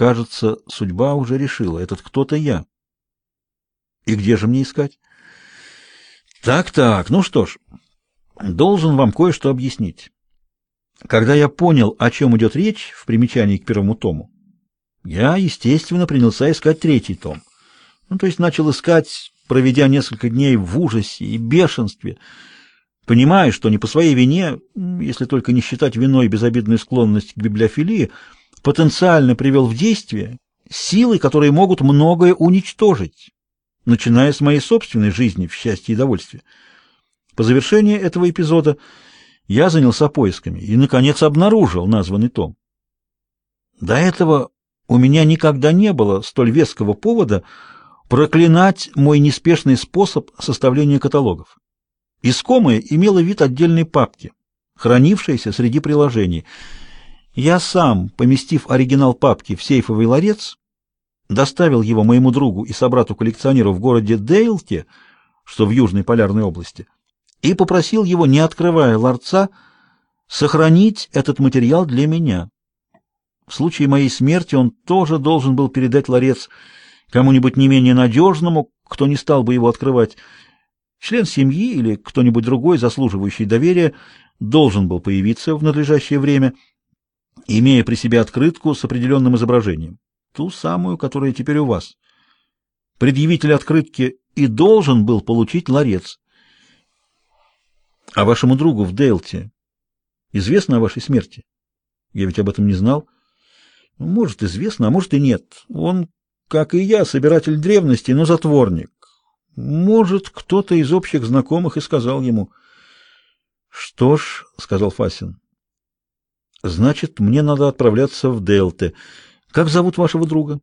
Кажется, судьба уже решила. Этот кто-то я. И где же мне искать? Так-так, ну что ж, должен вам кое-что объяснить. Когда я понял, о чем идет речь в примечании к первому тому, я, естественно, принялся искать третий том. Ну, то есть начал искать, проведя несколько дней в ужасе и бешенстве, понимая, что не по своей вине, если только не считать виной безобидную склонность к библиофилии, потенциально привел в действие силы, которые могут многое уничтожить, начиная с моей собственной жизни в счастье и довольстве. По завершении этого эпизода я занялся поисками и, наконец, обнаружил названный том. До этого у меня никогда не было столь веского повода проклинать мой неспешный способ составления каталогов. Искомое имело вид отдельной папки, хранившейся среди приложений. Я сам, поместив оригинал папки в сейфовый ларец, доставил его моему другу и собрату-коллекционеру в городе Дейлте, что в Южной полярной области, и попросил его, не открывая ларца, сохранить этот материал для меня. В случае моей смерти он тоже должен был передать ларец кому-нибудь не менее надежному, кто не стал бы его открывать. Член семьи или кто-нибудь другой, заслуживающий доверия, должен был появиться в надлежащее время, имея при себе открытку с определенным изображением, ту самую, которая теперь у вас. Предъявитель открытки и должен был получить ларец. А вашему другу в Дейлте известно о вашей смерти? Я ведь об этом не знал. Ну, может, известно, а может и нет. Он, как и я, собиратель древности, но затворник. Может, кто-то из общих знакомых и сказал ему. Что ж, сказал Фасин. Значит, мне надо отправляться в Делте. Как зовут вашего друга?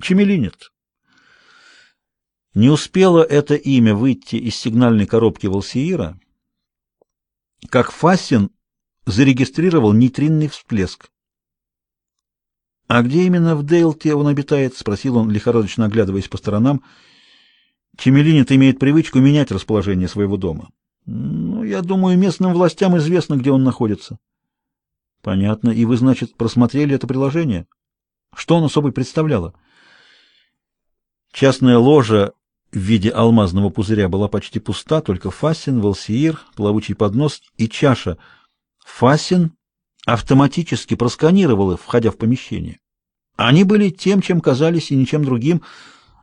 Чемелинет. Не успело это имя выйти из сигнальной коробки Волсиира, как Фасин зарегистрировал нейтринный всплеск. «А где именно в Дейлте он обитает?» — спросил он, лихорадочно оглядываясь по сторонам. Чемелинит имеет привычку менять расположение своего дома. «Ну, я думаю, местным властям известно, где он находится». «Понятно. И вы, значит, просмотрели это приложение? Что оно собой представляло?» Частная ложа в виде алмазного пузыря была почти пуста, только фасин, волсиир, плавучий поднос и чаша. Фасин автоматически просканировал их, входя в помещение. Они были тем, чем казались, и ничем другим,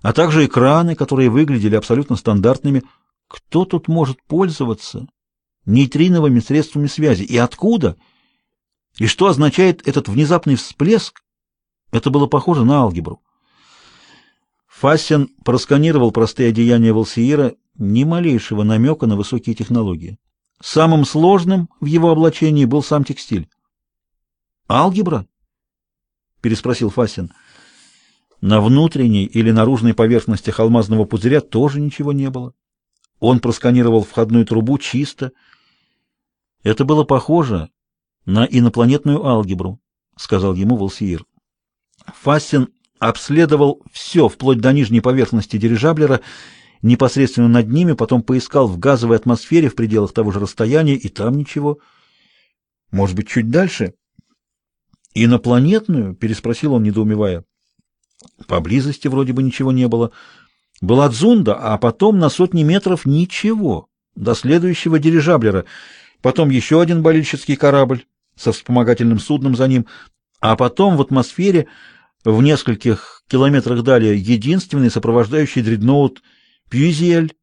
а также экраны, которые выглядели абсолютно стандартными. Кто тут может пользоваться нейтриновыми средствами связи? И откуда? И что означает этот внезапный всплеск? Это было похоже на алгебру. Фассен просканировал простые одеяния Волсиира, ни малейшего намека на высокие технологии. Самым сложным в его облачении был сам текстиль. Алгебра? переспросил Фасин. На внутренней или наружной поверхности алмазного пузыря тоже ничего не было. Он просканировал входную трубу чисто. Это было похоже на инопланетную алгебру, сказал ему Волсиир. Фасин обследовал все, вплоть до нижней поверхности дирижаблера, непосредственно над ними, потом поискал в газовой атмосфере в пределах того же расстояния, и там ничего. Может быть, чуть дальше? «Инопланетную?» — переспросил он, недоумевая. Поблизости вроде бы ничего не было. Была дзунда, а потом на сотни метров ничего, до следующего дирижаблера. Потом еще один болельщицкий корабль со вспомогательным судном за ним, а потом в атмосфере в нескольких километрах далее единственный сопровождающий дредноут Пьюзиэль,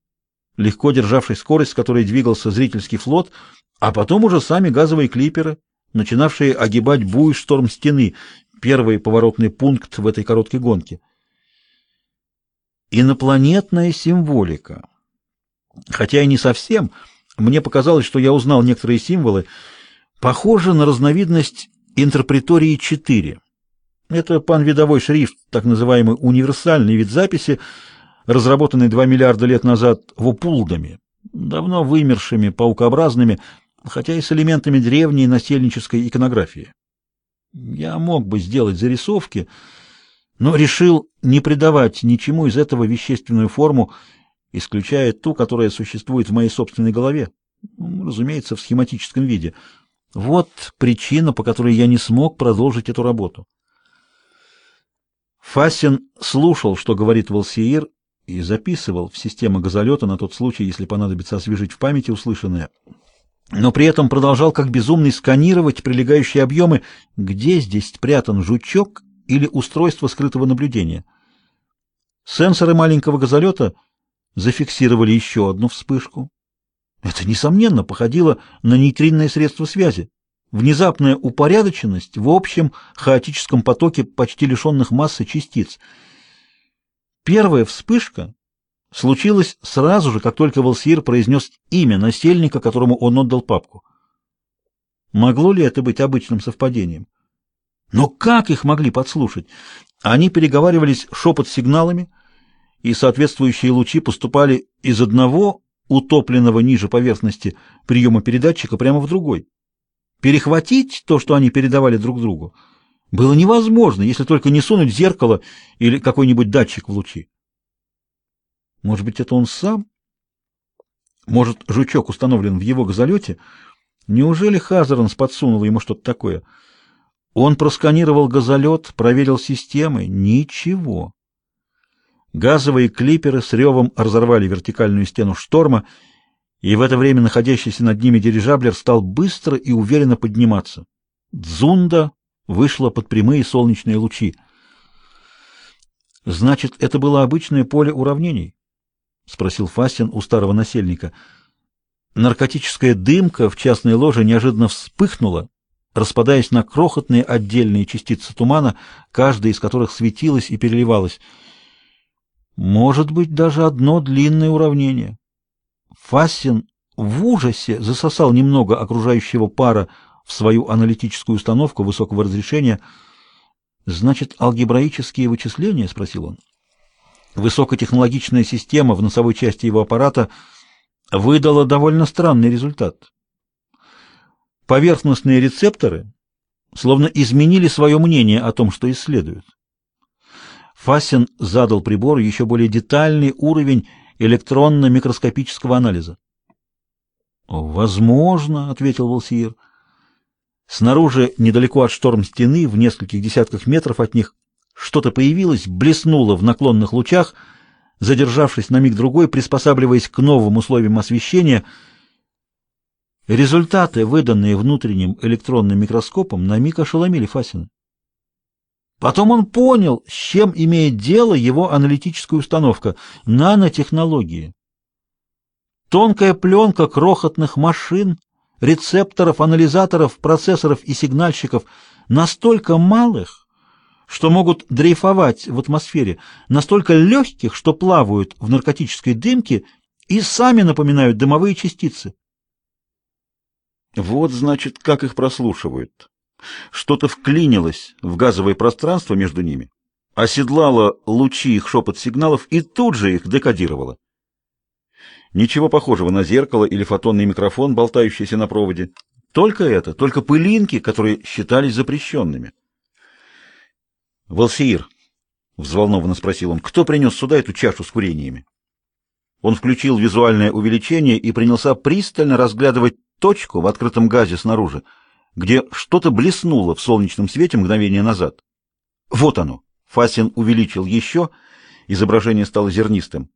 легко державший скорость, с которой двигался зрительский флот, а потом уже сами газовые клиперы, начинавшие огибать буй шторм стены, первый поворотный пункт в этой короткой гонке. Инопланетная символика. Хотя и не совсем, мне показалось, что я узнал некоторые символы, похожи на разновидность интерпретории 4. Это панвидовой шрифт, так называемый универсальный вид записи, разработанный 2 миллиарда лет назад вопулдами, давно вымершими паукообразными, хотя и с элементами древней насельнической иконографии. Я мог бы сделать зарисовки, но решил не придавать ничему из этого вещественную форму, исключая ту, которая существует в моей собственной голове, ну, разумеется, в схематическом виде. Вот причина, по которой я не смог продолжить эту работу. Фасин слушал, что говорит Волсиир, и записывал в систему газолета на тот случай, если понадобится освежить в памяти услышанное. Но при этом продолжал как безумный сканировать прилегающие объемы, где здесь спрятан жучок или устройство скрытого наблюдения. Сенсоры маленького газолета зафиксировали еще одну вспышку. Это, несомненно, походило на нейтринное средство связи. Внезапная упорядоченность в общем хаотическом потоке почти лишенных массы частиц. Первая вспышка случилась сразу же, как только Волсир произнес имя насельника, которому он отдал папку. Могло ли это быть обычным совпадением? Но как их могли подслушать? Они переговаривались шепот-сигналами, и соответствующие лучи поступали из одного утопленного ниже поверхности приема передатчика прямо в другой. Перехватить то, что они передавали друг другу, было невозможно, если только не сунуть зеркало или какой-нибудь датчик в лучи. Может быть, это он сам? Может, жучок установлен в его газолете? Неужели Хазаранс подсунул ему что-то такое? Он просканировал газолет, проверил системы. Ничего. Газовые клиперы с ревом разорвали вертикальную стену шторма, и в это время находящийся над ними дирижаблер стал быстро и уверенно подниматься. Дзунда вышла под прямые солнечные лучи. Значит, это было обычное поле уравнений? спросил Фастин у старого насельника. Наркотическая дымка в частной ложе неожиданно вспыхнула, распадаясь на крохотные отдельные частицы тумана, каждая из которых светилась и переливалась. Может быть, даже одно длинное уравнение. Фассин в ужасе засосал немного окружающего пара в свою аналитическую установку высокого разрешения. «Значит, алгебраические вычисления?» — спросил он. Высокотехнологичная система в носовой части его аппарата выдала довольно странный результат. Поверхностные рецепторы словно изменили свое мнение о том, что исследуют. Фассин задал прибору еще более детальный уровень электронно-микроскопического анализа. «Возможно», — ответил Волсиер. Снаружи, недалеко от шторм-стены, в нескольких десятках метров от них, что-то появилось, блеснуло в наклонных лучах, задержавшись на миг-другой, приспосабливаясь к новым условиям освещения. Результаты, выданные внутренним электронным микроскопом, на миг ошеломили Фасина. Потом он понял, с чем имеет дело его аналитическая установка — нанотехнологии. Тонкая пленка крохотных машин, рецепторов, анализаторов, процессоров и сигнальщиков настолько малых, что могут дрейфовать в атмосфере, настолько легких, что плавают в наркотической дымке и сами напоминают дымовые частицы. Вот, значит, как их прослушивают. Что-то вклинилось в газовое пространство между ними, оседлало лучи их шепот-сигналов и тут же их декодировало. Ничего похожего на зеркало или фотонный микрофон, болтающийся на проводе. Только это, только пылинки, которые считались запрещенными. «Волсиир», — взволнованно спросил он, — «кто принес сюда эту чашу с курениями?» Он включил визуальное увеличение и принялся пристально разглядывать точку в открытом газе снаружи, где что-то блеснуло в солнечном свете мгновение назад. Вот оно. Фасин увеличил еще, изображение стало зернистым.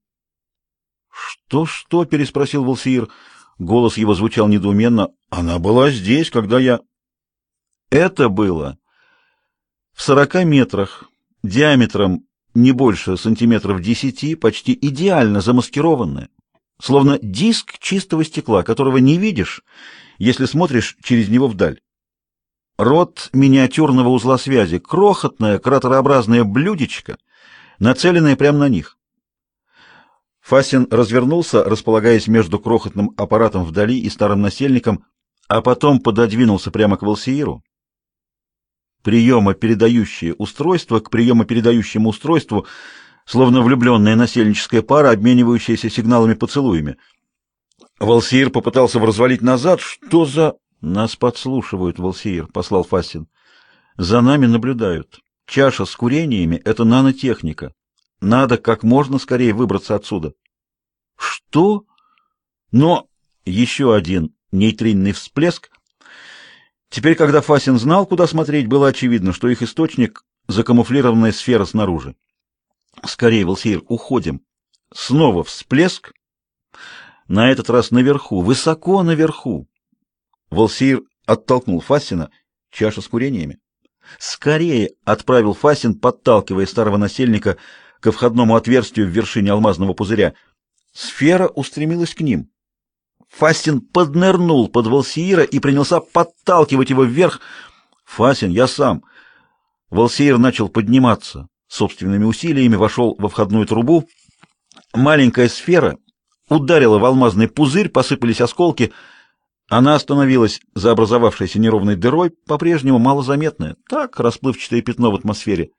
«Что-что?» — переспросил Волсиир. Голос его звучал недоуменно. «Она была здесь, когда я...» «Это было в сорока метрах, диаметром не больше сантиметров десяти, почти идеально замаскированная, словно диск чистого стекла, которого не видишь, если смотришь через него вдаль. Рот миниатюрного узла связи, крохотное кратерообразное блюдечко, нацеленное прямо на них. Фасин развернулся, располагаясь между крохотным аппаратом вдали и старым насельником, а потом пододвинулся прямо к Волсииру. Приемо-передающее устройство к приемо-передающему устройству, словно влюбленная насельническая пара, обменивающаяся сигналами-поцелуями. Волсиир попытался развалить назад. Что за... Нас подслушивают, Волсиир, послал Фастин. За нами наблюдают. Чаша с курениями — это нанотехника. Надо как можно скорее выбраться отсюда. Что? Но еще один нейтринный всплеск. Теперь, когда Фасин знал, куда смотреть, было очевидно, что их источник закамуфлированная сфера снаружи. Скорее, Волсеир, уходим. Снова всплеск. На этот раз наверху, высоко наверху. Волсеир оттолкнул Фасина. Чаша с курениями. Скорее отправил Фасин, подталкивая старого насельника к входному отверстию в вершине алмазного пузыря. Сфера устремилась к ним. Фастин поднырнул под Волсиира и принялся подталкивать его вверх. «Фасин, я сам!» Волсиир начал подниматься. Собственными усилиями вошел во входную трубу. Маленькая сфера ударила в алмазный пузырь, посыпались осколки. Она остановилась за образовавшейся неровной дырой, по-прежнему малозаметная. Так, расплывчатое пятно в атмосфере.